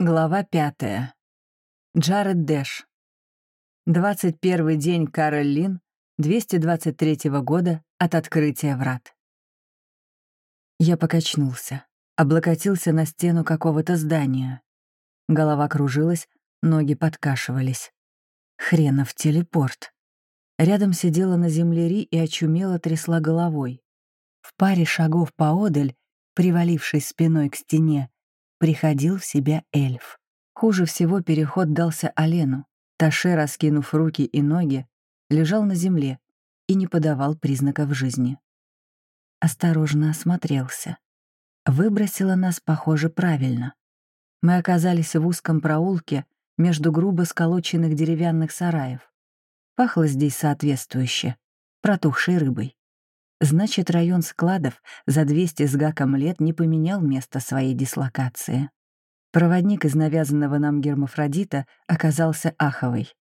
Глава пятая. Джаред Дэш. 21 день Кароль Лин, 223 года от открытия врат. Я покачнулся, облокотился на стену какого-то здания. Голова кружилась, ноги подкашивались. Хренов телепорт. Рядом сидела на земле Ри и очумело трясла головой. В паре шагов поодаль, привалившись спиной к стене, приходил в себя эльф. Хуже всего переход дался Алену. Таше, раскинув руки и ноги, лежал на земле и не подавал признаков жизни. Осторожно осмотрелся. Выбросило нас, похоже, правильно. Мы оказались в узком проулке между грубо сколоченных деревянных сараев. Пахло здесь соответствующе, протухшей рыбой. Значит, район складов за 200 с гаком лет не поменял место своей дислокации. Проводник из навязанного нам гермафродита оказался Аховой.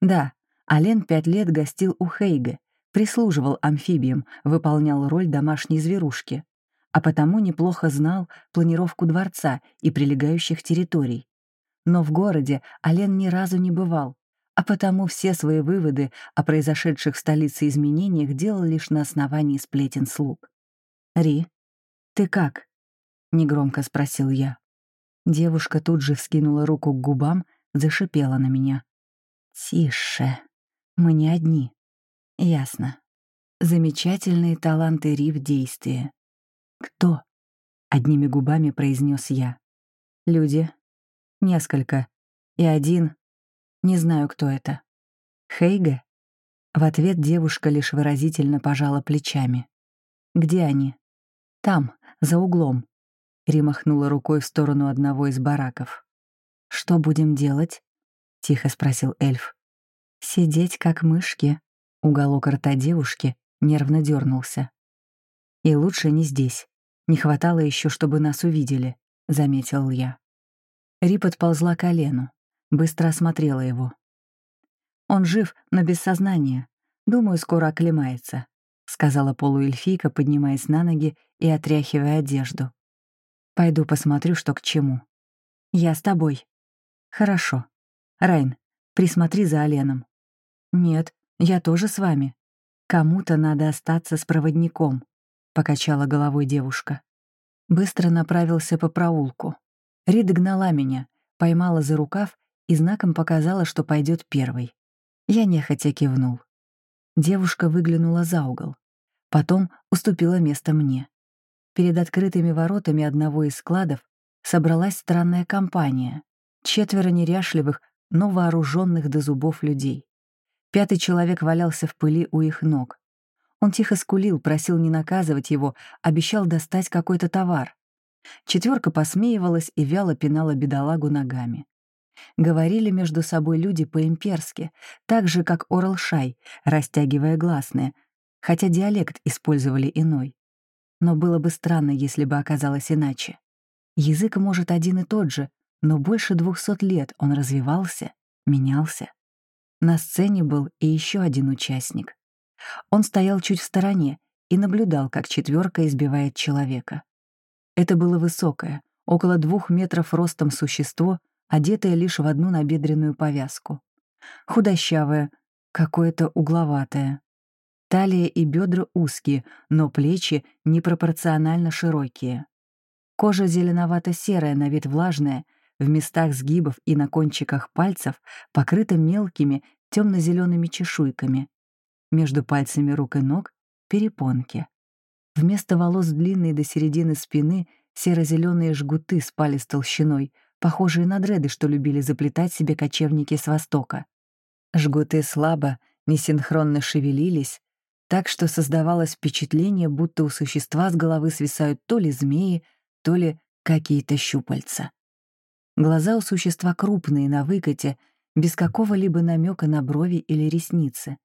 Да, Ален пять лет гостил у Хейга, прислуживал амфибиям, выполнял роль домашней зверушки, а потому неплохо знал планировку дворца и прилегающих территорий. Но в городе Ален ни разу не бывал, а потому все свои выводы о произошедших в столице изменениях делал лишь на основании сплетен слуг. «Ри, ты как?» — негромко спросил я. Девушка тут же вскинула руку к губам, зашипела на меня. «Тише, мы не одни». «Ясно. Замечательные таланты Ри в действии». «Кто?» — одними губами произнес я. «Люди. Несколько. И один не знаю, кто это. Хейге? В ответ девушка лишь выразительно пожала плечами. «Где они?» «Там, за углом», — перемахнула рукой в сторону одного из бараков. «Что будем делать?» — тихо спросил эльф. «Сидеть как мышки», — уголок рта девушки нервно дернулся. «И лучше не здесь. Не хватало еще, чтобы нас увидели», — заметил я. Ри подползла к колену. Быстро осмотрела его. «Он жив, но без сознания. Думаю, скоро оклемается», — сказала полуэльфийка, поднимаясь на ноги и отряхивая одежду. «Пойду посмотрю, что к чему». «Я с тобой». «Хорошо. Райн, присмотри за Оленом». «Нет, я тоже с вами. Кому-то надо остаться с проводником», — покачала головой девушка. Быстро направился по проулку. Рида гнала меня, поймала за рукав и знаком показала, что пойдет первой. Я нехотя кивнул. Девушка выглянула за угол. Потом уступила место мне. Перед открытыми воротами одного из складов собралась странная компания. Четверо неряшливых, но вооруженных до зубов людей. Пятый человек валялся в пыли у их ног. Он тихо скулил, просил не наказывать его, обещал достать какой-то товар. Четверка посмеивалась и вяло пинала бедолагу ногами. Говорили между собой люди по-имперски, так же, как Оралшай, растягивая гласные, хотя диалект использовали иной. Но было бы странно, если бы оказалось иначе. Язык, может, один и тот же, но больше двухсот лет он развивался, менялся. На сцене был и еще один участник. Он стоял чуть в стороне и наблюдал, как четверка избивает человека. Это было высокое, около двух метров ростом существо одетая лишь в одну набедренную повязку. Худощавая, какое-то угловатое. Талия и бедра узкие, но плечи непропорционально широкие. Кожа зеленовато-серая, на вид влажная, в местах сгибов и на кончиках пальцев покрыта мелкими темно-зелеными чешуйками. Между пальцами рук и ног — перепонки. Вместо волос длинные до середины спины серо-зеленые жгуты спали с толщиной, похожие на дреды, что любили заплетать себе кочевники с Востока. Жгуты слабо, несинхронно шевелились, так что создавалось впечатление, будто у существа с головы свисают то ли змеи, то ли какие-то щупальца. Глаза у существа крупные, на выкате, без какого-либо намека на брови или ресницы.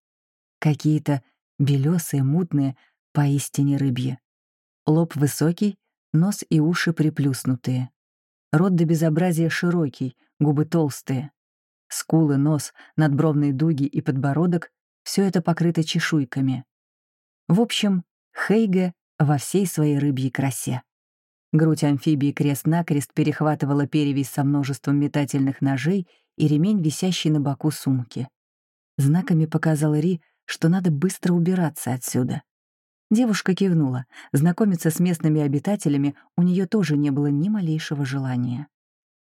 Какие-то белесые, мутные, поистине рыбьи. Лоб высокий, нос и уши приплюснутые. Рот до безобразия широкий, губы толстые. Скулы, нос, надбровные дуги и подбородок — все это покрыто чешуйками. В общем, Хейге во всей своей рыбьей красе. Грудь амфибии крест-накрест перехватывала перевязь со множеством метательных ножей и ремень, висящий на боку сумки. Знаками показал Ри, что надо быстро убираться отсюда. Девушка кивнула. Знакомиться с местными обитателями у нее тоже не было ни малейшего желания.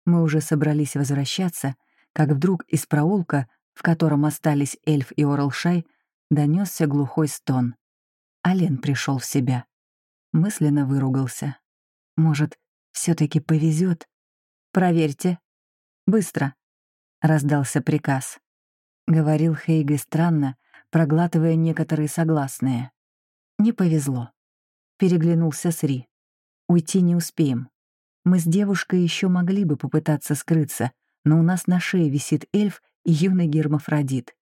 Мы уже собрались возвращаться, как вдруг из проулка, в котором остались эльф и Орлшай, донесся глухой стон. Ален пришел в себя. Мысленно выругался. Может, все таки повезет? Проверьте. Быстро. Раздался приказ. Говорил Хейге странно, проглатывая некоторые согласные. Не повезло. Переглянулся с Ри. Уйти не успеем. Мы с девушкой еще могли бы попытаться скрыться, но у нас на шее висит эльф и юный гермафродит.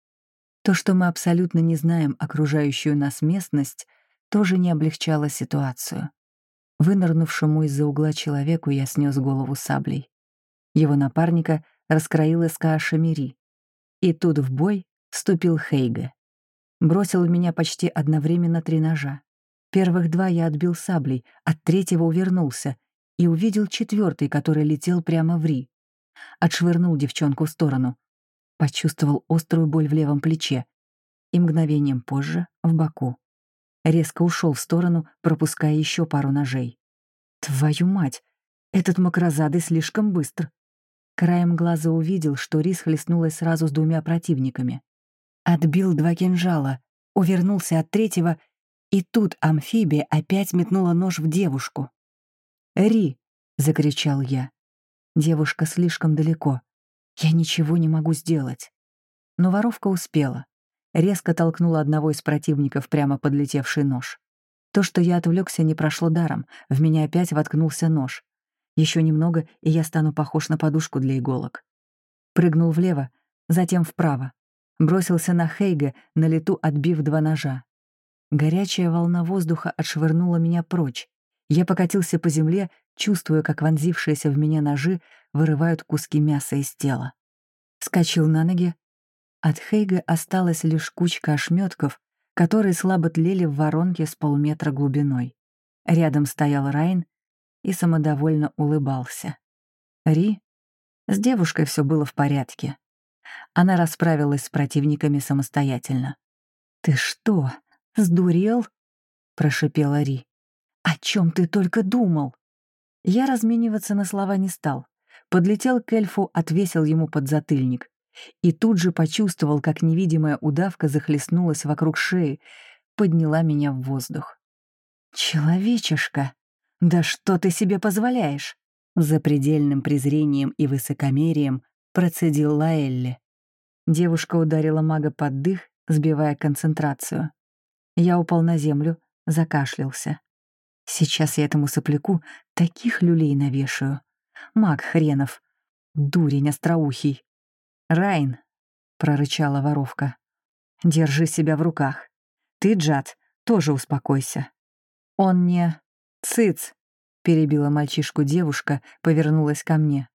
То, что мы абсолютно не знаем окружающую нас местность, тоже не облегчало ситуацию. Вынырнувшему из-за угла человеку я снес голову саблей. Его напарника раскроил СКА Шамири. И тут в бой вступил Хейге. Бросил в меня почти одновременно три ножа. Первых два я отбил саблей, от третьего увернулся и увидел четвертый, который летел прямо в Ри. Отшвырнул девчонку в сторону. Почувствовал острую боль в левом плече и мгновением позже — в боку. Резко ушел в сторону, пропуская еще пару ножей. Твою мать! Этот макрозадый слишком быстр. Краем глаза увидел, что Рис хлестнулась сразу с двумя противниками. Отбил два кинжала, увернулся от третьего, и тут амфибия опять метнула нож в девушку. «Ри!» — закричал я. Девушка слишком далеко. Я ничего не могу сделать. Но воровка успела резко толкнула одного из противников прямо подлетевший нож. То, что я отвлекся, не прошло даром, в меня опять воткнулся нож. Еще немного, и я стану похож на подушку для иголок. Прыгнул влево, затем вправо. Бросился на Хейга, на лету отбив два ножа. Горячая волна воздуха отшвырнула меня прочь. Я покатился по земле, чувствуя, как вонзившиеся в меня ножи вырывают куски мяса из тела. Скочил на ноги, от Хейга осталась лишь кучка ошметков, которые слабо тлели в воронке с полметра глубиной. Рядом стоял Райн и самодовольно улыбался. Ри? С девушкой все было в порядке. Она расправилась с противниками самостоятельно. «Ты что, сдурел?» — прошипела Ри. «О чем ты только думал?» Я размениваться на слова не стал. Подлетел к эльфу, отвесил ему подзатыльник и тут же почувствовал, как невидимая удавка захлестнулась вокруг шеи, подняла меня в воздух. «Человечишка, да что ты себе позволяешь?» За предельным презрением и высокомерием процедил Лаэлли. Девушка ударила мага под дых, сбивая концентрацию. Я упал на землю, закашлялся. Сейчас я этому сопляку таких люлей навешаю. Маг хренов. Дурень остроухий. «Райн», — прорычала воровка, — «держи себя в руках. Ты, Джад, тоже успокойся». «Он не...» «Цыц», — перебила мальчишку девушка, повернулась ко мне.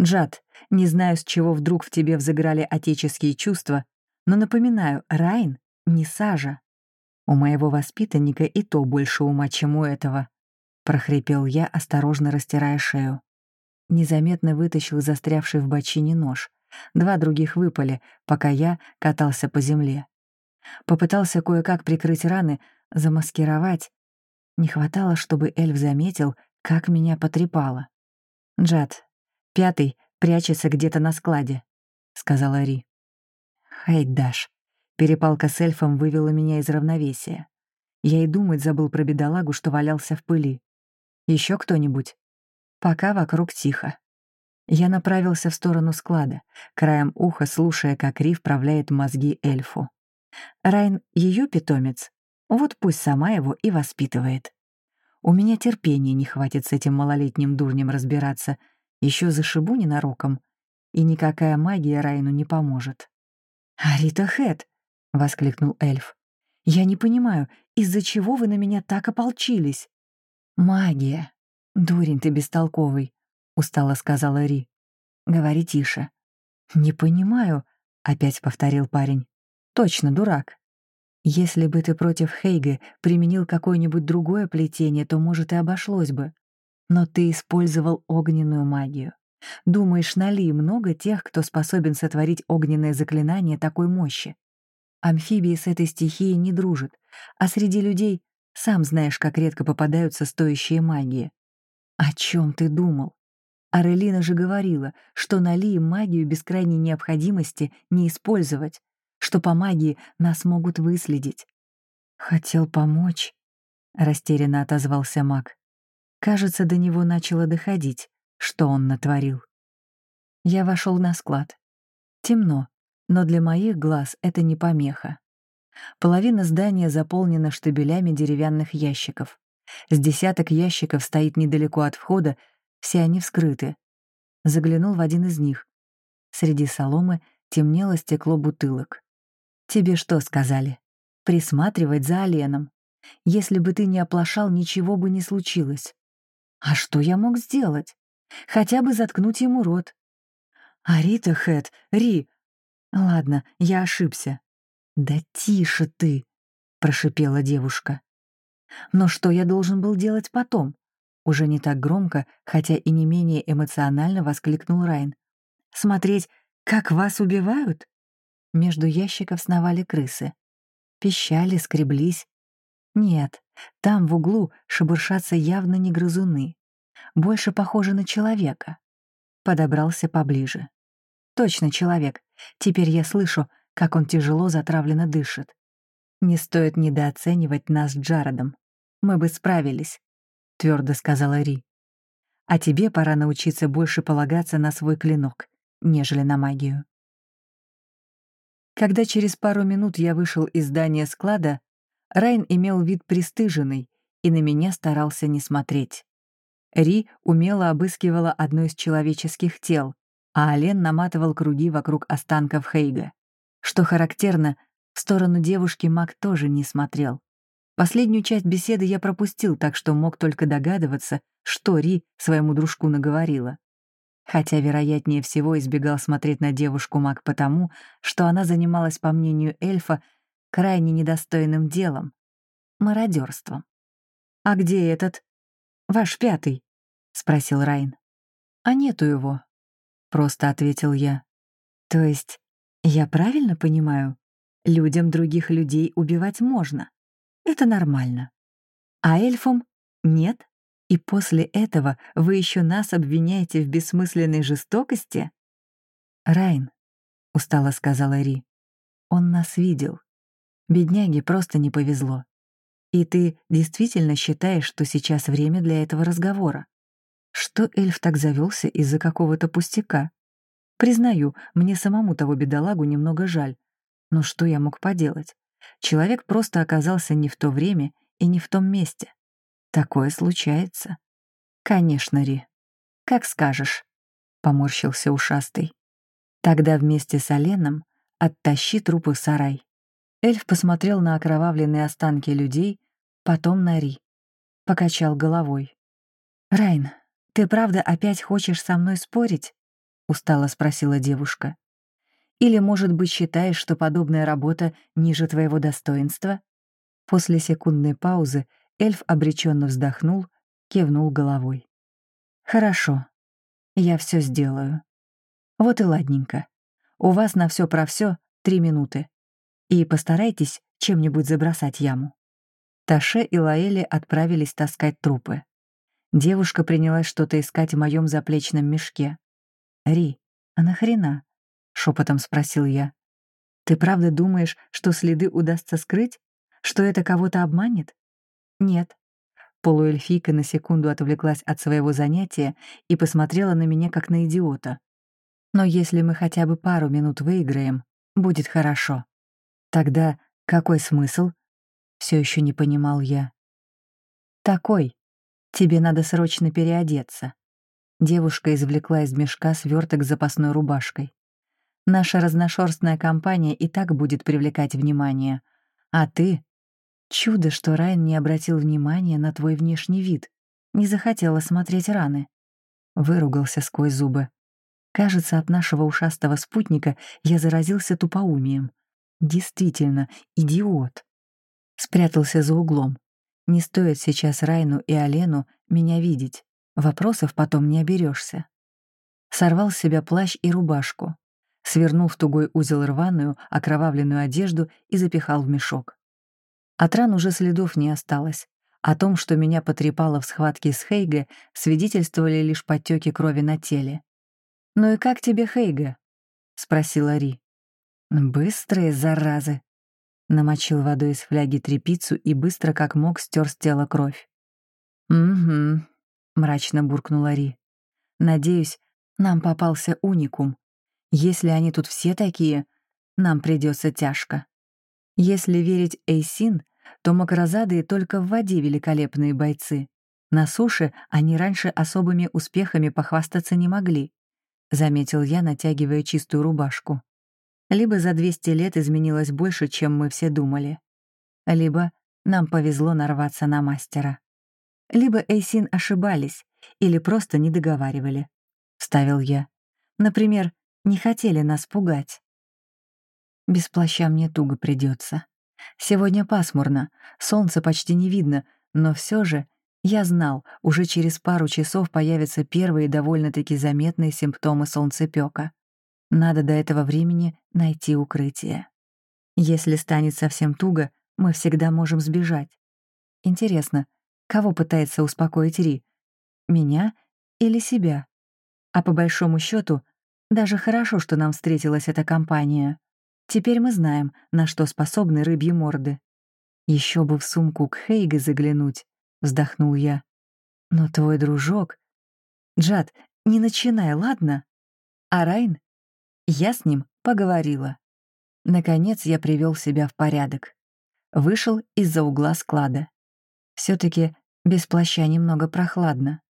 «Джад, не знаю, с чего вдруг в тебе взыграли отеческие чувства, но напоминаю, Райн — не сажа. У моего воспитанника и то больше ума, чем у этого», — прохрипел я, осторожно растирая шею. Незаметно вытащил застрявший в бочине нож. Два других выпали, пока я катался по земле. Попытался кое-как прикрыть раны, замаскировать. Не хватало, чтобы эльф заметил, как меня потрепало. «Джад, пятый, прячется где-то на складе», — сказала Ри. «Хайдаш». Перепалка с эльфом вывела меня из равновесия. Я и думать забыл про бедолагу, что валялся в пыли. Еще кто-нибудь? Пока вокруг тихо. Я направился в сторону склада, краем уха слушая, как Ри вправляет мозги эльфу. Райн — ее питомец, вот пусть сама его и воспитывает. У меня терпения не хватит с этим малолетним дурнем разбираться, еще зашибу ненароком, и никакая магия Райну не поможет. «Арита Хэт!» — воскликнул эльф. «Я не понимаю, из-за чего вы на меня так ополчились?» «Магия! Дурень ты бестолковый устало сказала Ри. «Говори тише». «Не понимаю», — опять повторил парень. «Точно дурак. Если бы ты против Хейга применил какое-нибудь другое плетение, то, может, и обошлось бы. Но ты использовал огненную магию. Думаешь, на Ли много тех, кто способен сотворить огненное заклинание такой мощи? Амфибии с этой стихией не дружат, а среди людей сам знаешь, как редко попадаются стоящие магии. О чем ты думал? Арелина же говорила, что на Ли магию без крайней необходимости не использовать, что по магии нас могут выследить. «Хотел помочь», — растерянно отозвался маг. Кажется, до него начало доходить, что он натворил. Я вошел на склад. Темно, но для моих глаз это не помеха. Половина здания заполнена штабелями деревянных ящиков. С десяток ящиков стоит недалеко от входа, все они вскрыты. Заглянул в один из них. Среди соломы темнело стекло бутылок. «Тебе что сказали? Присматривать за Оленом. Если бы ты не оплошал, ничего бы не случилось. А что я мог сделать? Хотя бы заткнуть ему рот. А Рита Хэт, Ри... Ладно, я ошибся. Да тише ты, прошипела девушка. Но что я должен был делать потом? Уже не так громко, хотя и не менее эмоционально воскликнул Райн. Смотреть, как вас убивают? Между ящиков сновали крысы. Пищали, скреблись. Нет, там в углу шебуршатся явно не грызуны. Больше похоже на человека. Подобрался поближе. Точно человек. Теперь я слышу, как он тяжело затравленно дышит. Не стоит недооценивать нас с Джаредом. Мы бы справились, — твердо сказала Ри. А тебе пора научиться больше полагаться на свой клинок, нежели на магию. Когда через пару минут я вышел из здания склада, Райн имел вид пристыженный и на меня старался не смотреть. Ри умело обыскивала одно из человеческих тел, а Ален наматывал круги вокруг останков Хейга. Что характерно, в сторону девушки Мак тоже не смотрел. Последнюю часть беседы я пропустил, так что мог только догадываться, что Ри своему дружку наговорила. Хотя, вероятнее всего, избегал смотреть на девушку Мак потому, что она занималась, по мнению эльфа, крайне недостойным делом — мародерством. «А где этот? Ваш пятый?» — спросил Райн. «А нету его», — просто ответил я. «То есть, я правильно понимаю? Людям других людей убивать можно. Это нормально. А эльфам нет? И после этого вы еще нас обвиняете в бессмысленной жестокости?» «Райн», — устало сказала Ри, — «он нас видел. Бедняге просто не повезло. И ты действительно считаешь, что сейчас время для этого разговора? Что эльф так завелся из-за какого-то пустяка? Признаю, мне самому того бедолагу немного жаль. Но что я мог поделать? Человек просто оказался не в то время и не в том месте. Такое случается. Конечно, Ри. Как скажешь, — поморщился ушастый. Тогда вместе с Оленом оттащи трупы в сарай. Эльф посмотрел на окровавленные останки людей, потом на Ри. Покачал головой. «Райн, ты правда опять хочешь со мной спорить?» — устало спросила девушка. «Или, может быть, считаешь, что подобная работа ниже твоего достоинства?» После секундной паузы эльф обреченно вздохнул, кивнул головой. «Хорошо, я все сделаю. Вот и ладненько. У вас на все про все три минуты и постарайтесь чем-нибудь забросать яму». Таше и Лаэли отправились таскать трупы. Девушка принялась что-то искать в моем заплечном мешке. «Ри, а нахрена?» — шепотом спросил я. «Ты правда думаешь, что следы удастся скрыть? Что это кого-то обманет?» «Нет». Полуэльфийка на секунду отвлеклась от своего занятия и посмотрела на меня как на идиота. «Но если мы хотя бы пару минут выиграем, будет хорошо». Тогда какой смысл? Все еще не понимал я. Такой. Тебе надо срочно переодеться. Девушка извлекла из мешка сверток с запасной рубашкой. Наша разношерстная компания и так будет привлекать внимание. А ты... Чудо, что Райан не обратил внимания на твой внешний вид. Не захотела смотреть раны. Выругался сквозь зубы. Кажется, от нашего ушастого спутника я заразился тупоумием. Действительно, идиот. Спрятался за углом. Не стоит сейчас Райну и Алену меня видеть. Вопросов потом не оберешься. Сорвал с себя плащ и рубашку, свернул в тугой узел рваную, окровавленную одежду и запихал в мешок. От ран уже следов не осталось. О том, что меня потрепало в схватке с Хейге, свидетельствовали лишь подтеки крови на теле. «Ну и как тебе, Хейга?» — спросила Ри. «Быстрые заразы!» Намочил водой из фляги трепицу и быстро, как мог, стер с тела кровь. «Угу», — мрачно буркнула Ри. «Надеюсь, нам попался уникум. Если они тут все такие, нам придется тяжко. Если верить Эйсин, то макрозадые только в воде великолепные бойцы. На суше они раньше особыми успехами похвастаться не могли, — заметил я, натягивая чистую рубашку. Либо за 200 лет изменилось больше, чем мы все думали. Либо нам повезло нарваться на мастера. Либо Эйсин ошибались или просто не договаривали, ставил я. Например, не хотели нас пугать. Без плаща мне туго придется. Сегодня пасмурно, солнце почти не видно, но все же я знал, уже через пару часов появятся первые довольно-таки заметные симптомы солнцепёка. Надо до этого времени найти укрытие. Если станет совсем туго, мы всегда можем сбежать. Интересно, кого пытается успокоить Ри? Меня или себя? А по большому счету, даже хорошо, что нам встретилась эта компания. Теперь мы знаем, на что способны рыбьи морды. Еще бы в сумку к Хейге заглянуть, вздохнул я. Но твой дружок... Джад, не начинай, ладно? А Райн? Я с ним поговорила. Наконец я привел себя в порядок. Вышел из-за угла склада. все таки без плаща немного прохладно.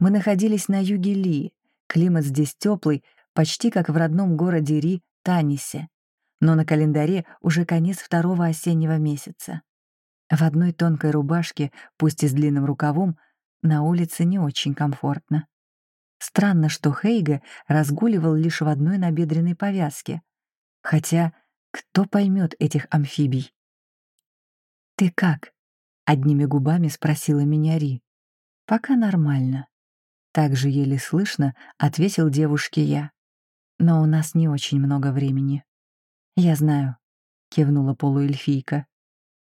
Мы находились на юге Ли. Климат здесь теплый, почти как в родном городе Ри, Танисе но на календаре уже конец второго осеннего месяца. В одной тонкой рубашке, пусть и с длинным рукавом, на улице не очень комфортно. Странно, что Хейга разгуливал лишь в одной набедренной повязке. Хотя кто поймет этих амфибий? «Ты как?» — одними губами спросила меня Ри. «Пока нормально». Так же еле слышно ответил девушке я. «Но у нас не очень много времени». «Я знаю», — кивнула полуэльфийка.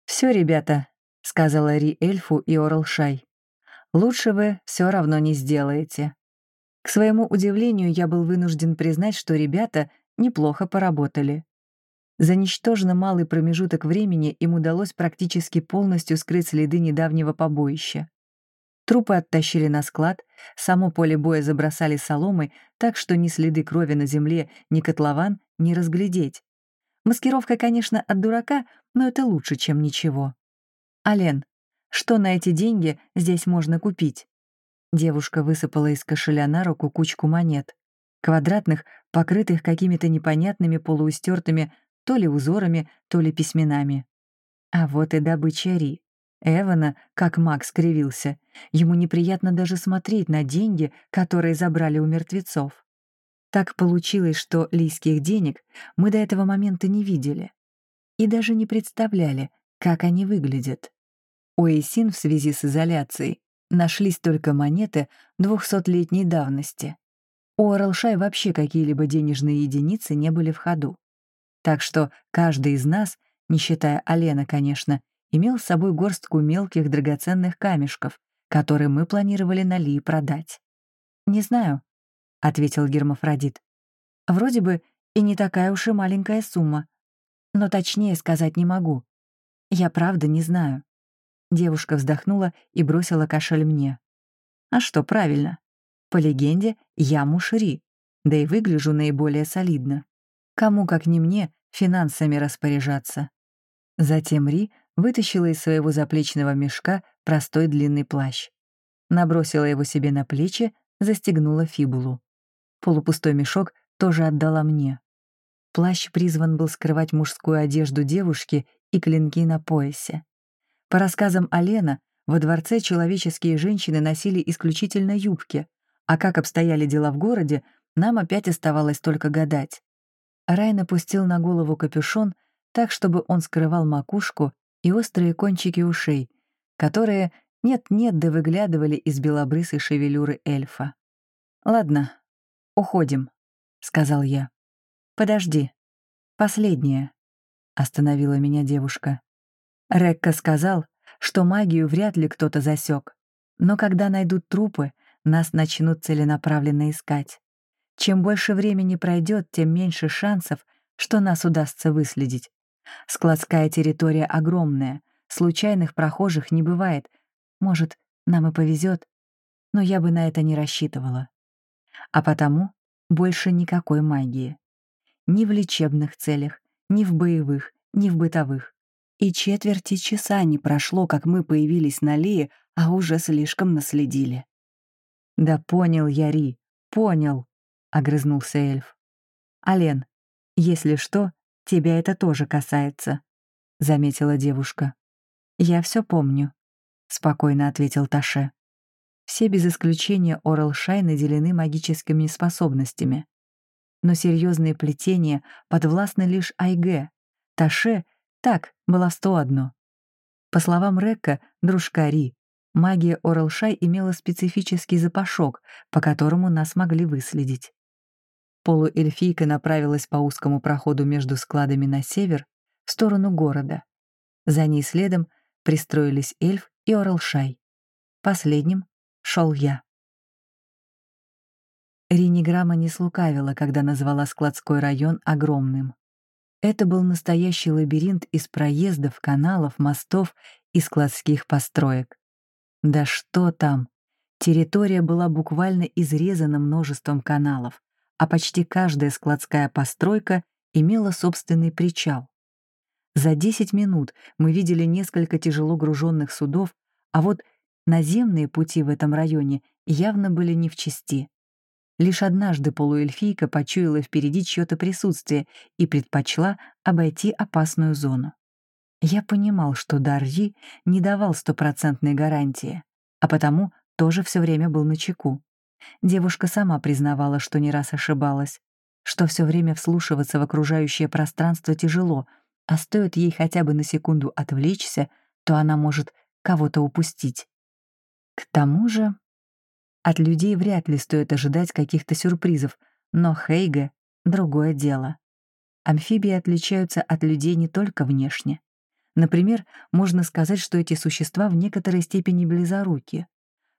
«Все, ребята», — сказала Ри эльфу и Орлшай. «Лучше вы все равно не сделаете». К своему удивлению, я был вынужден признать, что ребята неплохо поработали. За ничтожно малый промежуток времени им удалось практически полностью скрыть следы недавнего побоища. Трупы оттащили на склад, само поле боя забросали соломой, так что ни следы крови на земле, ни котлован не разглядеть. Маскировка, конечно, от дурака, но это лучше, чем ничего. «Ален, что на эти деньги здесь можно купить?» Девушка высыпала из кошеля на руку кучку монет. Квадратных, покрытых какими-то непонятными полуистертыми то ли узорами, то ли письменами. А вот и добыча Ри. Эвана, как Макс скривился. Ему неприятно даже смотреть на деньги, которые забрали у мертвецов. Так получилось, что лийских денег мы до этого момента не видели и даже не представляли, как они выглядят. У Эйсин в связи с изоляцией нашлись только монеты двухсотлетней давности. У Орлшай вообще какие-либо денежные единицы не были в ходу. Так что каждый из нас, не считая Алена, конечно, имел с собой горстку мелких драгоценных камешков, которые мы планировали на Ли продать. Не знаю, ответил Гермафродит. Вроде бы и не такая уж и маленькая сумма. Но точнее сказать не могу. Я правда не знаю. Девушка вздохнула и бросила кошель мне. А что, правильно. По легенде, я мушри, да и выгляжу наиболее солидно. Кому, как не мне, финансами распоряжаться. Затем Ри вытащила из своего заплечного мешка простой длинный плащ. Набросила его себе на плечи, застегнула фибулу. Полупустой мешок тоже отдала мне. Плащ призван был скрывать мужскую одежду девушки и клинки на поясе. По рассказам Алена, во дворце человеческие женщины носили исключительно юбки, а как обстояли дела в городе, нам опять оставалось только гадать. Рай напустил на голову капюшон так, чтобы он скрывал макушку и острые кончики ушей, которые Нет-нет, да выглядывали из белобрысой шевелюры эльфа. «Ладно, уходим», — сказал я. «Подожди. Последнее», — остановила меня девушка. Рекка сказал, что магию вряд ли кто-то засек, но когда найдут трупы, нас начнут целенаправленно искать. Чем больше времени пройдет, тем меньше шансов, что нас удастся выследить. Складская территория огромная, случайных прохожих не бывает. Может, нам и повезет, но я бы на это не рассчитывала. А потому больше никакой магии. Ни в лечебных целях, ни в боевых, ни в бытовых. И четверти часа не прошло, как мы появились на Лее, а уже слишком наследили. «Да понял я, Ри, понял», — огрызнулся эльф. «Ален, если что, тебя это тоже касается», — заметила девушка. «Я все помню», — спокойно ответил Таше. Все без исключения Орал-Шай наделены магическими способностями. Но серьезные плетения подвластны лишь Айге. Таше — так, баловство одно. По словам Рекка, дружка Ри, магия Орал-Шай имела специфический запашок, по которому нас могли выследить. Полуэльфийка направилась по узкому проходу между складами на север, в сторону города. За ней следом пристроились эльф и Оралшай. Последним шел я. Риниграмма не слукавила, когда назвала складской район огромным. Это был настоящий лабиринт из проездов, каналов, мостов и складских построек. Да что там! Территория была буквально изрезана множеством каналов, а почти каждая складская постройка имела собственный причал. За 10 минут мы видели несколько тяжело груженных судов, а вот наземные пути в этом районе явно были не в чести. Лишь однажды полуэльфийка почуяла впереди чье-то присутствие и предпочла обойти опасную зону. Я понимал, что Дарьи не давал стопроцентной гарантии, а потому тоже все время был на чеку. Девушка сама признавала, что не раз ошибалась, что все время вслушиваться в окружающее пространство тяжело — а стоит ей хотя бы на секунду отвлечься, то она может кого-то упустить. К тому же, от людей вряд ли стоит ожидать каких-то сюрпризов, но Хейга — другое дело. Амфибии отличаются от людей не только внешне. Например, можно сказать, что эти существа в некоторой степени близоруки.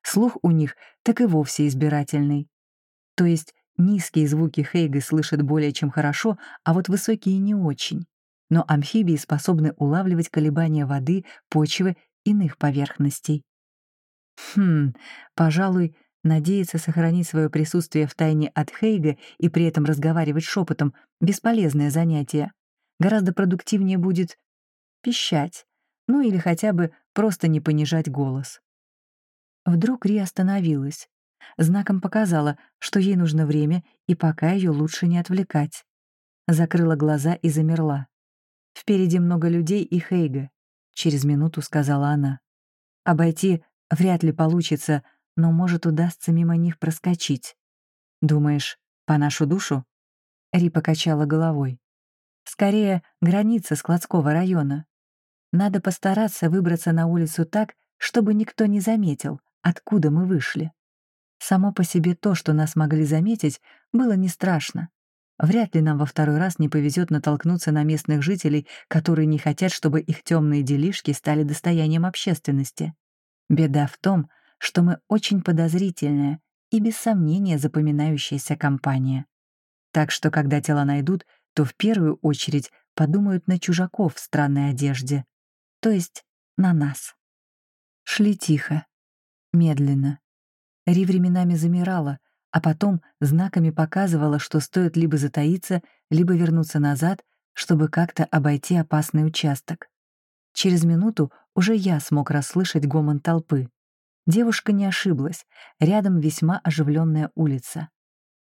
Слух у них так и вовсе избирательный. То есть низкие звуки Хейга слышат более чем хорошо, а вот высокие не очень но амфибии способны улавливать колебания воды, почвы, иных поверхностей. Хм, пожалуй, надеяться сохранить свое присутствие в тайне от Хейга и при этом разговаривать шепотом — бесполезное занятие. Гораздо продуктивнее будет пищать, ну или хотя бы просто не понижать голос. Вдруг Ри остановилась. Знаком показала, что ей нужно время, и пока ее лучше не отвлекать. Закрыла глаза и замерла. Впереди много людей и Хейга», — через минуту сказала она. «Обойти вряд ли получится, но, может, удастся мимо них проскочить. Думаешь, по нашу душу?» Ри покачала головой. «Скорее, граница складского района. Надо постараться выбраться на улицу так, чтобы никто не заметил, откуда мы вышли. Само по себе то, что нас могли заметить, было не страшно. Вряд ли нам во второй раз не повезет натолкнуться на местных жителей, которые не хотят, чтобы их темные делишки стали достоянием общественности. Беда в том, что мы очень подозрительная и без сомнения запоминающаяся компания. Так что, когда тела найдут, то в первую очередь подумают на чужаков в странной одежде, то есть на нас. Шли тихо, медленно. Ри временами замирала, а потом знаками показывала, что стоит либо затаиться, либо вернуться назад, чтобы как-то обойти опасный участок. Через минуту уже я смог расслышать гомон толпы. Девушка не ошиблась, рядом весьма оживленная улица.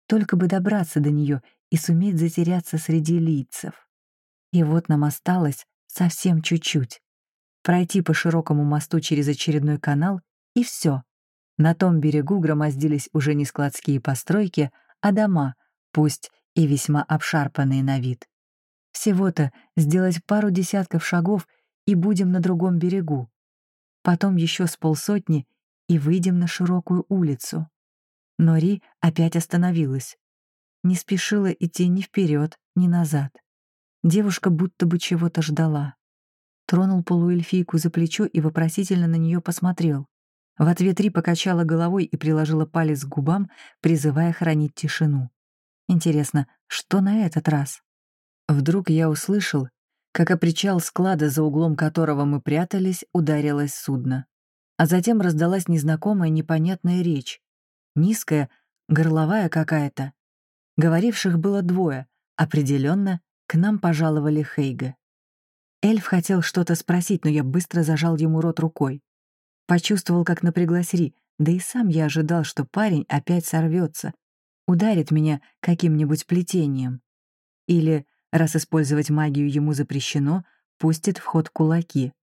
Только бы добраться до нее и суметь затеряться среди лицев. И вот нам осталось совсем чуть-чуть. Пройти по широкому мосту через очередной канал, и все. На том берегу громоздились уже не складские постройки, а дома, пусть и весьма обшарпанные на вид. Всего-то сделать пару десятков шагов и будем на другом берегу. потом еще с полсотни и выйдем на широкую улицу. Но Ри опять остановилась. Не спешила идти ни вперед, ни назад. Девушка будто бы чего-то ждала. Тронул полуэльфийку за плечо и вопросительно на нее посмотрел. В ответ Ри покачала головой и приложила палец к губам, призывая хранить тишину. Интересно, что на этот раз? Вдруг я услышал, как о причал склада, за углом которого мы прятались, ударилось судно. А затем раздалась незнакомая непонятная речь. Низкая, горловая какая-то. Говоривших было двое. Определенно, к нам пожаловали Хейга. Эльф хотел что-то спросить, но я быстро зажал ему рот рукой. Почувствовал, как напряглась Ри, да и сам я ожидал, что парень опять сорвется, ударит меня каким-нибудь плетением. Или, раз использовать магию ему запрещено, пустит в ход кулаки.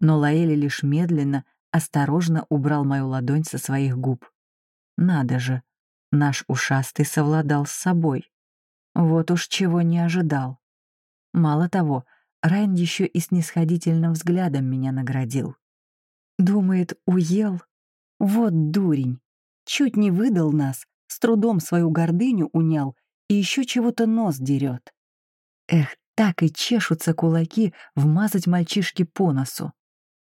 Но Лаэли лишь медленно, осторожно убрал мою ладонь со своих губ. Надо же, наш ушастый совладал с собой. Вот уж чего не ожидал. Мало того, Райн еще и снисходительным взглядом меня наградил. Думает, уел? Вот дурень. Чуть не выдал нас, с трудом свою гордыню унял и еще чего-то нос дерет. Эх, так и чешутся кулаки вмазать мальчишке по носу.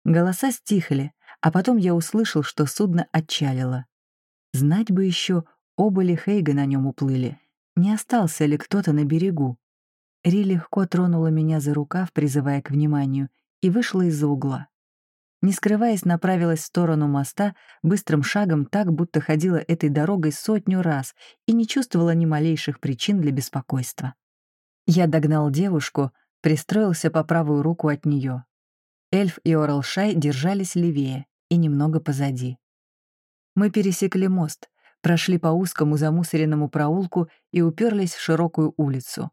Голоса стихли, а потом я услышал, что судно отчалило. Знать бы еще, оба ли Хейга на нем уплыли, не остался ли кто-то на берегу. Ри легко тронула меня за рукав, призывая к вниманию, и вышла из-за угла не скрываясь, направилась в сторону моста быстрым шагом так, будто ходила этой дорогой сотню раз и не чувствовала ни малейших причин для беспокойства. Я догнал девушку, пристроился по правую руку от нее. Эльф и Оралшай держались левее и немного позади. Мы пересекли мост, прошли по узкому замусоренному проулку и уперлись в широкую улицу.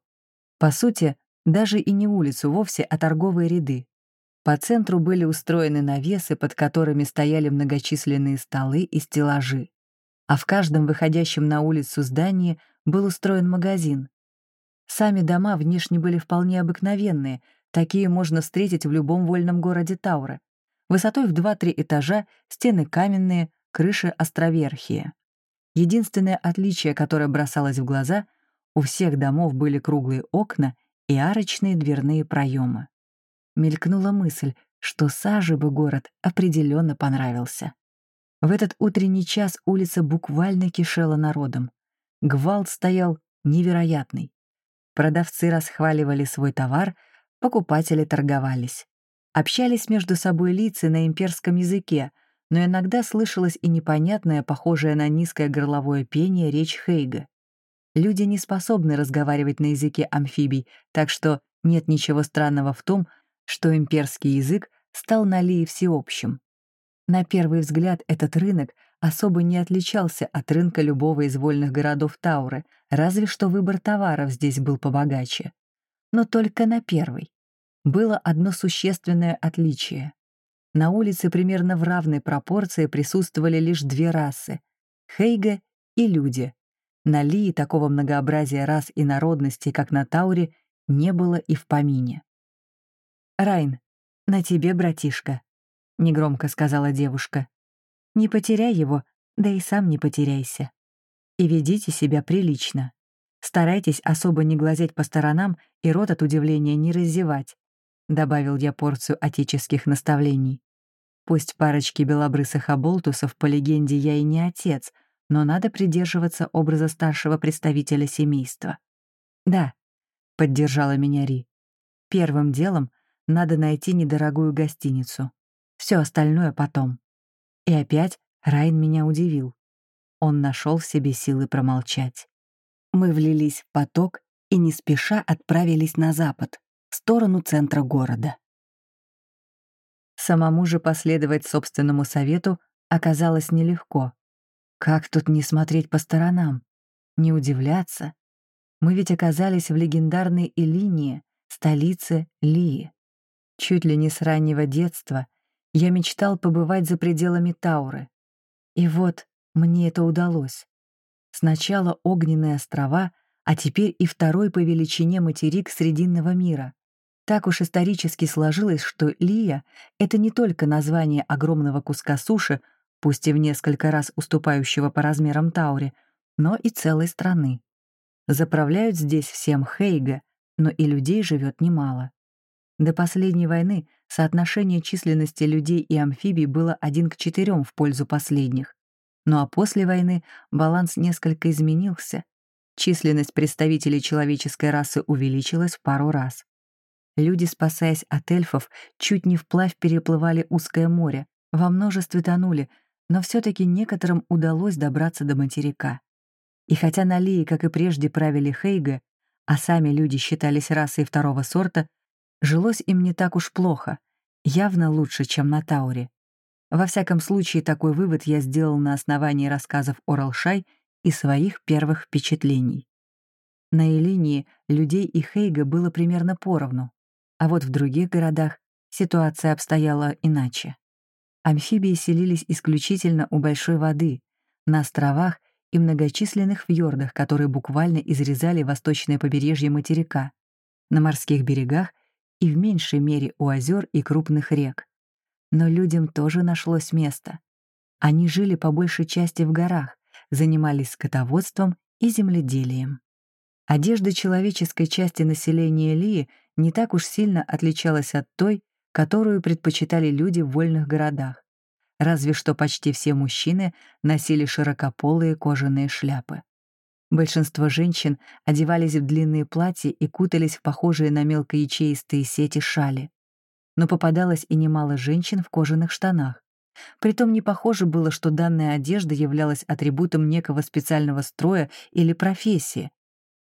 По сути, даже и не улицу вовсе, а торговые ряды. По центру были устроены навесы, под которыми стояли многочисленные столы и стеллажи. А в каждом выходящем на улицу здании был устроен магазин. Сами дома внешне были вполне обыкновенные, такие можно встретить в любом вольном городе Таура. Высотой в 2-3 этажа, стены каменные, крыши островерхие. Единственное отличие, которое бросалось в глаза, у всех домов были круглые окна и арочные дверные проемы. Мелькнула мысль, что Саже бы город определенно понравился. В этот утренний час улица буквально кишела народом. Гвалт стоял невероятный. Продавцы расхваливали свой товар, покупатели торговались. Общались между собой лица на имперском языке, но иногда слышалось и непонятное, похожее на низкое горловое пение, речь Хейга. Люди не способны разговаривать на языке амфибий, так что нет ничего странного в том, что имперский язык стал на Лии всеобщим. На первый взгляд этот рынок особо не отличался от рынка любого из вольных городов Тауры, разве что выбор товаров здесь был побогаче. Но только на первый. Было одно существенное отличие. На улице примерно в равной пропорции присутствовали лишь две расы — Хейга и люди. На Лии такого многообразия рас и народностей, как на Тауре, не было и в помине. «Райн, на тебе, братишка», — негромко сказала девушка. «Не потеряй его, да и сам не потеряйся. И ведите себя прилично. Старайтесь особо не глазеть по сторонам и рот от удивления не раздевать», — добавил я порцию отеческих наставлений. Пусть парочки белобрысых оболтусов, по легенде, я и не отец, но надо придерживаться образа старшего представителя семейства. «Да», — поддержала меня Ри. «Первым делом — надо найти недорогую гостиницу. Все остальное потом. И опять Райн меня удивил. Он нашел в себе силы промолчать. Мы влились в поток и не спеша отправились на запад, сторону центра города. Самому же последовать собственному совету оказалось нелегко. Как тут не смотреть по сторонам? Не удивляться? Мы ведь оказались в легендарной Илинии, столице Лии. Чуть ли не с раннего детства я мечтал побывать за пределами Тауры. И вот мне это удалось. Сначала огненные острова, а теперь и второй по величине материк Срединного мира. Так уж исторически сложилось, что Лия — это не только название огромного куска суши, пусть и в несколько раз уступающего по размерам Таури, но и целой страны. Заправляют здесь всем Хейга, но и людей живет немало. До последней войны соотношение численности людей и амфибий было один к четырем в пользу последних. Ну а после войны баланс несколько изменился. Численность представителей человеческой расы увеличилась в пару раз. Люди, спасаясь от эльфов, чуть не вплавь переплывали узкое море, во множестве тонули, но все таки некоторым удалось добраться до материка. И хотя на Лии, как и прежде, правили Хейга, а сами люди считались расой второго сорта, жилось им не так уж плохо, явно лучше, чем на Тауре. Во всяком случае, такой вывод я сделал на основании рассказов Оралшай и своих первых впечатлений. На Элинии людей и Хейга было примерно поровну, а вот в других городах ситуация обстояла иначе. Амфибии селились исключительно у большой воды, на островах и многочисленных фьордах, которые буквально изрезали восточное побережье материка, на морских берегах и в меньшей мере у озер и крупных рек. Но людям тоже нашлось место. Они жили по большей части в горах, занимались скотоводством и земледелием. Одежда человеческой части населения Лии не так уж сильно отличалась от той, которую предпочитали люди в вольных городах. Разве что почти все мужчины носили широкополые кожаные шляпы. Большинство женщин одевались в длинные платья и кутались в похожие на мелкоячеистые сети шали но попадалось и немало женщин в кожаных штанах. Притом не похоже было, что данная одежда являлась атрибутом некого специального строя или профессии,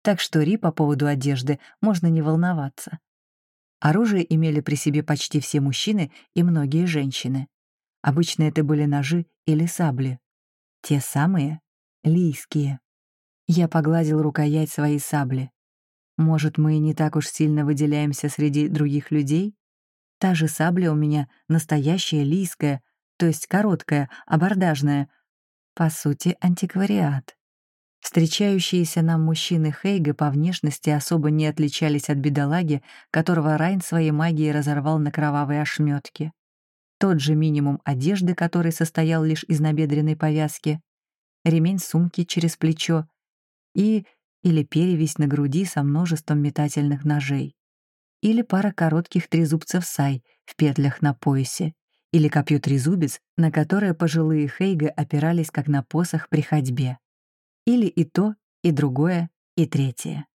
так что Ри по поводу одежды можно не волноваться. Оружие имели при себе почти все мужчины и многие женщины. Обычно это были ножи или сабли. Те самые — лийские. Я погладил рукоять своей сабли. Может, мы и не так уж сильно выделяемся среди других людей? Та же сабля у меня настоящая лийская, то есть короткая, абордажная. По сути, антиквариат. Встречающиеся нам мужчины Хейга по внешности особо не отличались от бедолаги, которого Райн своей магией разорвал на кровавые ошметки. Тот же минимум одежды, который состоял лишь из набедренной повязки, ремень сумки через плечо и или перевязь на груди со множеством метательных ножей или пара коротких трезубцев сай в петлях на поясе, или копье-трезубец, на которое пожилые Хейга опирались как на посох при ходьбе. Или и то, и другое, и третье.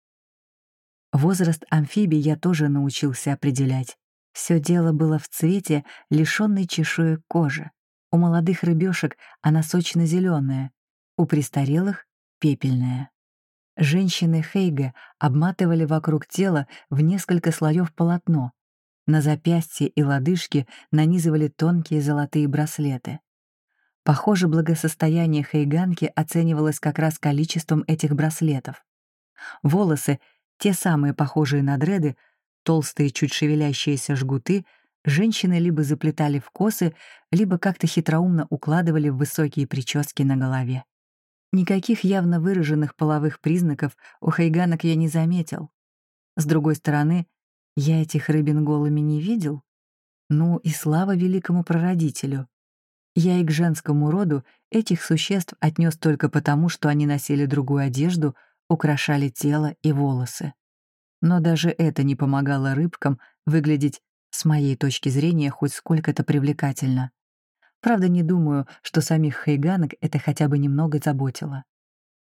Возраст амфибий я тоже научился определять. Все дело было в цвете, лишённой чешуек кожи. У молодых рыбешек она сочно зеленая у престарелых — пепельная. Женщины Хейга обматывали вокруг тела в несколько слоев полотно. На запястье и лодыжки нанизывали тонкие золотые браслеты. Похоже, благосостояние хейганки оценивалось как раз количеством этих браслетов. Волосы, те самые похожие на дреды, толстые чуть шевелящиеся жгуты, женщины либо заплетали в косы, либо как-то хитроумно укладывали в высокие прически на голове. Никаких явно выраженных половых признаков у хайганок я не заметил. С другой стороны, я этих рыбин голыми не видел. Ну и слава великому прародителю. Я и к женскому роду этих существ отнес только потому, что они носили другую одежду, украшали тело и волосы. Но даже это не помогало рыбкам выглядеть, с моей точки зрения, хоть сколько-то привлекательно. Правда, не думаю, что самих хейганок это хотя бы немного заботило.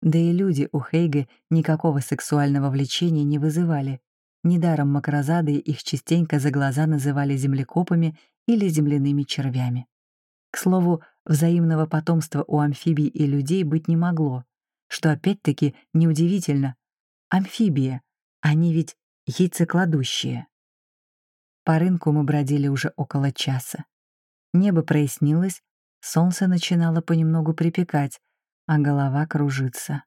Да и люди у Хейга никакого сексуального влечения не вызывали. Недаром макрозады их частенько за глаза называли землекопами или земляными червями. К слову, взаимного потомства у амфибий и людей быть не могло, что опять-таки неудивительно. Амфибия, они ведь яйцекладущие. По рынку мы бродили уже около часа. Небо прояснилось, солнце начинало понемногу припекать, а голова кружится.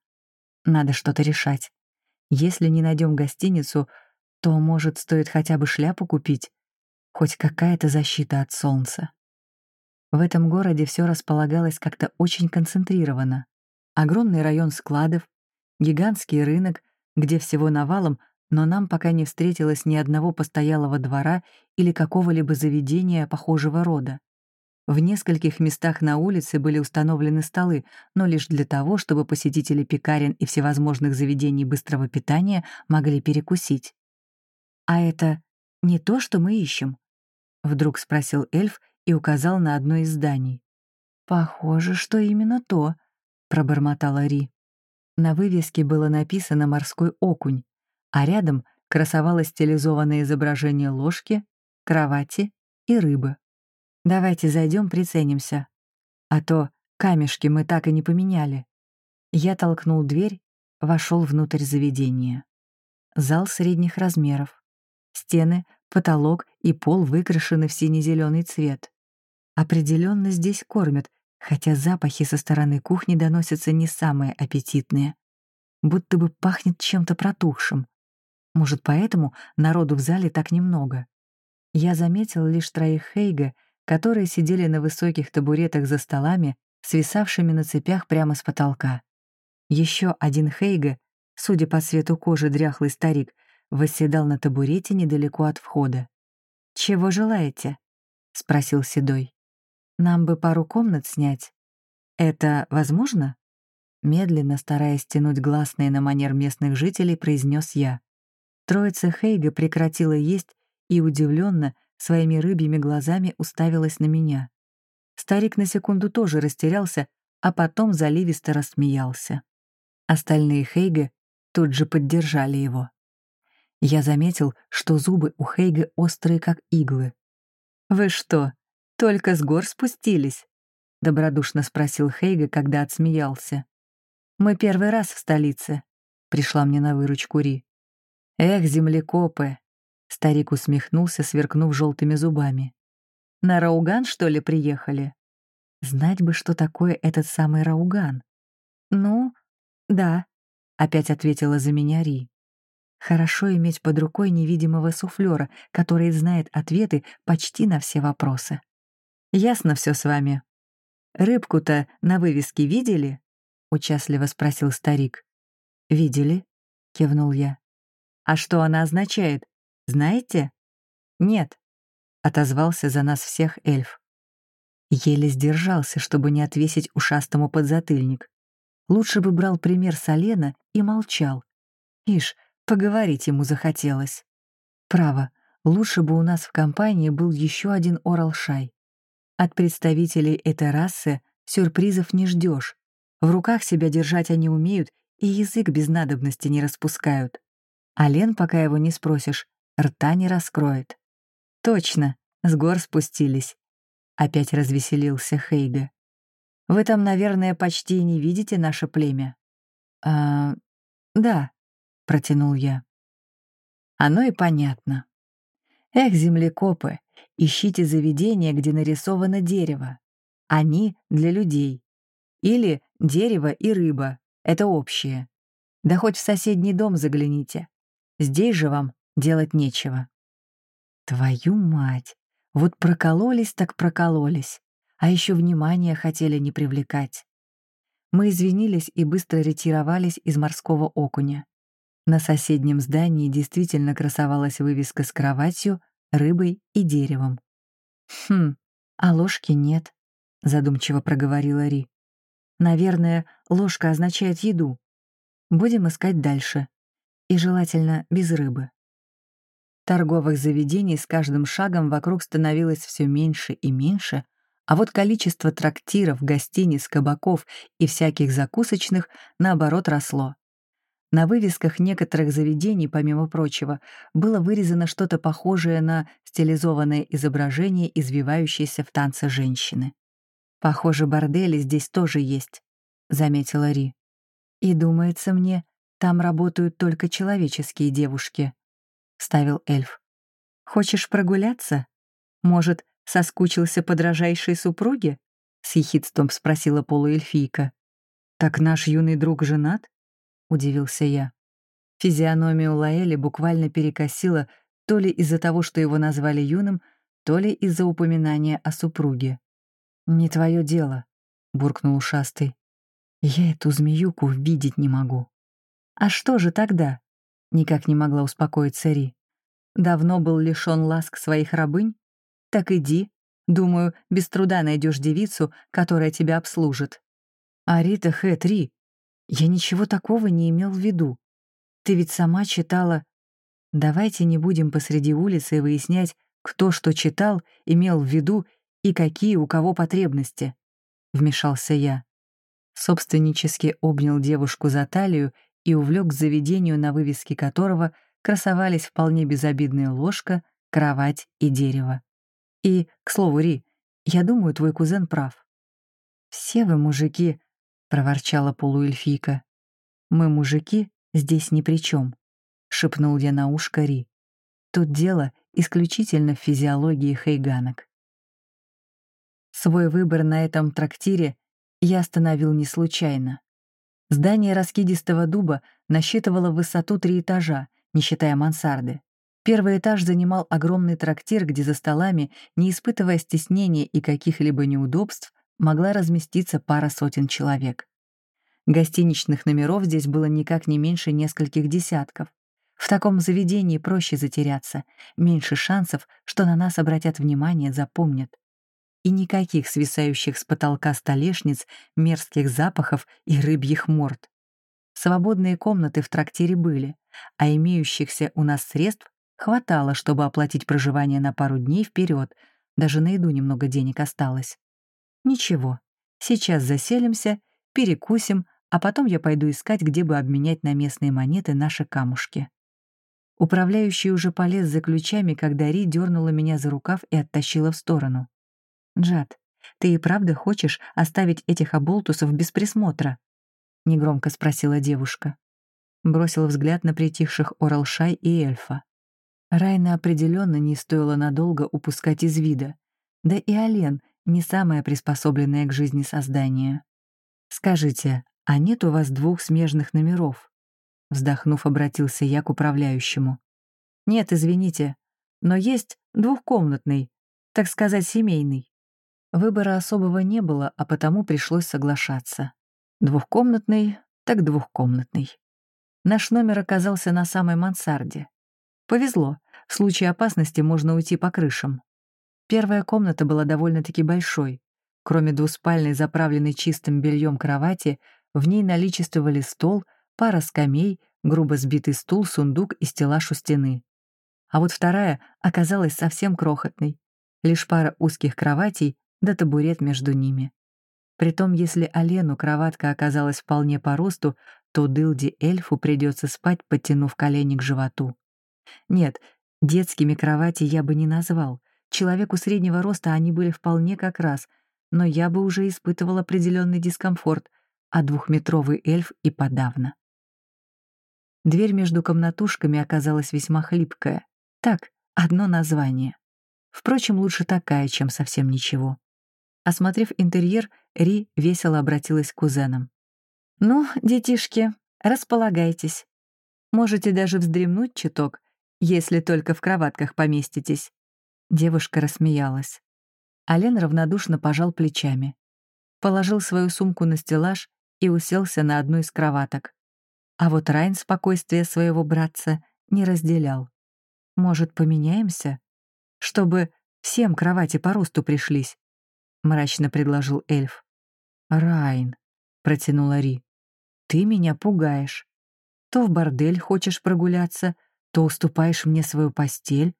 Надо что-то решать. Если не найдем гостиницу, то, может, стоит хотя бы шляпу купить? Хоть какая-то защита от солнца. В этом городе все располагалось как-то очень концентрированно. Огромный район складов, гигантский рынок, где всего навалом, но нам пока не встретилось ни одного постоялого двора или какого-либо заведения похожего рода. В нескольких местах на улице были установлены столы, но лишь для того, чтобы посетители пекарен и всевозможных заведений быстрого питания могли перекусить. «А это не то, что мы ищем?» — вдруг спросил эльф и указал на одно из зданий. «Похоже, что именно то», — пробормотала Ри. На вывеске было написано «Морской окунь», а рядом красовалось стилизованное изображение ложки, кровати и рыбы. Давайте зайдем, приценимся. А то камешки мы так и не поменяли. Я толкнул дверь, вошел внутрь заведения. Зал средних размеров. Стены, потолок и пол выкрашены в сине-зеленый цвет. Определенно здесь кормят, хотя запахи со стороны кухни доносятся не самые аппетитные. Будто бы пахнет чем-то протухшим. Может, поэтому народу в зале так немного. Я заметил лишь троих Хейга которые сидели на высоких табуретах за столами, свисавшими на цепях прямо с потолка. Еще один Хейга, судя по цвету кожи дряхлый старик, восседал на табурете недалеко от входа. «Чего желаете?» — спросил Седой. «Нам бы пару комнат снять. Это возможно?» Медленно, стараясь тянуть гласные на манер местных жителей, произнес я. Троица Хейга прекратила есть и удивленно, своими рыбьими глазами уставилась на меня. Старик на секунду тоже растерялся, а потом заливисто рассмеялся. Остальные Хейга тут же поддержали его. Я заметил, что зубы у Хейга острые, как иглы. «Вы что, только с гор спустились?» — добродушно спросил Хейга, когда отсмеялся. «Мы первый раз в столице», — пришла мне на выручку Ри. «Эх, землекопы, Старик усмехнулся, сверкнув желтыми зубами. «На Рауган, что ли, приехали?» Знать бы, что такое этот самый Рауган. «Ну, да», — опять ответила за меня Ри. Хорошо иметь под рукой невидимого суфлера, который знает ответы почти на все вопросы. «Ясно все с вами. Рыбку-то на вывеске видели?» — участливо спросил старик. «Видели?» — кивнул я. «А что она означает? Знаете?» «Нет», — отозвался за нас всех эльф. Еле сдержался, чтобы не отвесить ушастому подзатыльник. Лучше бы брал пример Солена и молчал. Ишь, поговорить ему захотелось. Право, лучше бы у нас в компании был еще один Оралшай. От представителей этой расы сюрпризов не ждешь. В руках себя держать они умеют и язык без надобности не распускают. А Лен, пока его не спросишь, рта не раскроет. Точно, с гор спустились. Опять развеселился Хейга. Вы там, наверное, почти не видите наше племя. А, да, протянул я. Оно и понятно. Эх, землекопы, ищите заведение, где нарисовано дерево. Они для людей. Или дерево и рыба. Это общее. Да хоть в соседний дом загляните. Здесь же вам делать нечего. Твою мать! Вот прокололись так прокололись, а еще внимание хотели не привлекать. Мы извинились и быстро ретировались из морского окуня. На соседнем здании действительно красовалась вывеска с кроватью, рыбой и деревом. «Хм, а ложки нет», — задумчиво проговорила Ри. «Наверное, ложка означает еду. Будем искать дальше. И желательно без рыбы». Торговых заведений с каждым шагом вокруг становилось все меньше и меньше, а вот количество трактиров, гостиниц, кабаков и всяких закусочных, наоборот, росло. На вывесках некоторых заведений, помимо прочего, было вырезано что-то похожее на стилизованное изображение извивающейся в танце женщины. «Похоже, бордели здесь тоже есть», — заметила Ри. «И думается мне, там работают только человеческие девушки», — ставил эльф. «Хочешь прогуляться? Может, соскучился по дрожайшей супруге?» — с ехидством спросила полуэльфийка. «Так наш юный друг женат?» — удивился я. Физиономию Лаэли буквально перекосила то ли из-за того, что его назвали юным, то ли из-за упоминания о супруге. «Не твое дело», — буркнул ушастый. «Я эту змеюку видеть не могу». «А что же тогда?» Никак не могла успокоиться Ри. Давно был лишён ласк своих рабынь? Так иди. Думаю, без труда найдешь девицу, которая тебя обслужит. А Рита Хэт, Ри, я ничего такого не имел в виду. Ты ведь сама читала... Давайте не будем посреди улицы выяснять, кто что читал, имел в виду и какие у кого потребности. Вмешался я. Собственнически обнял девушку за талию и увлек к заведению, на вывеске которого красовались вполне безобидная ложка, кровать и дерево. И, к слову, Ри, я думаю, твой кузен прав. «Все вы мужики», — проворчала полуэльфийка. «Мы, мужики, здесь ни при чем», — шепнул я на ушко Ри. «Тут дело исключительно в физиологии хейганок». Свой выбор на этом трактире я остановил не случайно. Здание раскидистого дуба насчитывало высоту три этажа, не считая мансарды. Первый этаж занимал огромный трактир, где за столами, не испытывая стеснения и каких-либо неудобств, могла разместиться пара сотен человек. Гостиничных номеров здесь было никак не меньше нескольких десятков. В таком заведении проще затеряться, меньше шансов, что на нас обратят внимание, запомнят и никаких свисающих с потолка столешниц, мерзких запахов и рыбьих морд. Свободные комнаты в трактире были, а имеющихся у нас средств хватало, чтобы оплатить проживание на пару дней вперед, даже на еду немного денег осталось. Ничего, сейчас заселимся, перекусим, а потом я пойду искать, где бы обменять на местные монеты наши камушки. Управляющий уже полез за ключами, когда Ри дернула меня за рукав и оттащила в сторону. «Джад, ты и правда хочешь оставить этих оболтусов без присмотра?» — негромко спросила девушка. Бросила взгляд на притихших Оралшай и эльфа. Райна определенно не стоило надолго упускать из вида. Да и Ален — не самое приспособленное к жизни создание. «Скажите, а нет у вас двух смежных номеров?» Вздохнув, обратился я к управляющему. «Нет, извините, но есть двухкомнатный, так сказать, семейный». Выбора особого не было, а потому пришлось соглашаться. Двухкомнатный, так двухкомнатный. Наш номер оказался на самой мансарде. Повезло, в случае опасности можно уйти по крышам. Первая комната была довольно-таки большой. Кроме двуспальной, заправленной чистым бельем кровати, в ней наличествовали стол, пара скамей, грубо сбитый стул, сундук и стеллаж у стены. А вот вторая оказалась совсем крохотной. Лишь пара узких кроватей да табурет между ними. Притом, если Алену кроватка оказалась вполне по росту, то Дылди эльфу придется спать, подтянув колени к животу. Нет, детскими кровати я бы не назвал. Человеку среднего роста они были вполне как раз, но я бы уже испытывал определенный дискомфорт, а двухметровый эльф и подавно. Дверь между комнатушками оказалась весьма хлипкая. Так, одно название. Впрочем, лучше такая, чем совсем ничего. Осмотрев интерьер, Ри весело обратилась к кузенам. «Ну, детишки, располагайтесь. Можете даже вздремнуть чуток, если только в кроватках поместитесь». Девушка рассмеялась. Ален равнодушно пожал плечами. Положил свою сумку на стеллаж и уселся на одну из кроваток. А вот Райн спокойствие своего братца не разделял. «Может, поменяемся? Чтобы всем кровати по росту пришлись, мрачно предложил эльф. «Райн», — протянула Ри, — «ты меня пугаешь. То в бордель хочешь прогуляться, то уступаешь мне свою постель.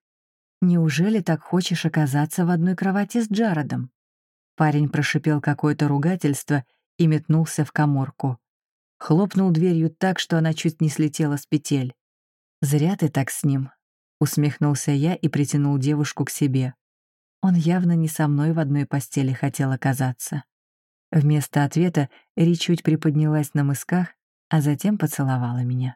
Неужели так хочешь оказаться в одной кровати с Джародом?» Парень прошипел какое-то ругательство и метнулся в коморку. Хлопнул дверью так, что она чуть не слетела с петель. «Зря ты так с ним», — усмехнулся я и притянул девушку к себе. Он явно не со мной в одной постели хотел оказаться. Вместо ответа Ри чуть приподнялась на мысках, а затем поцеловала меня.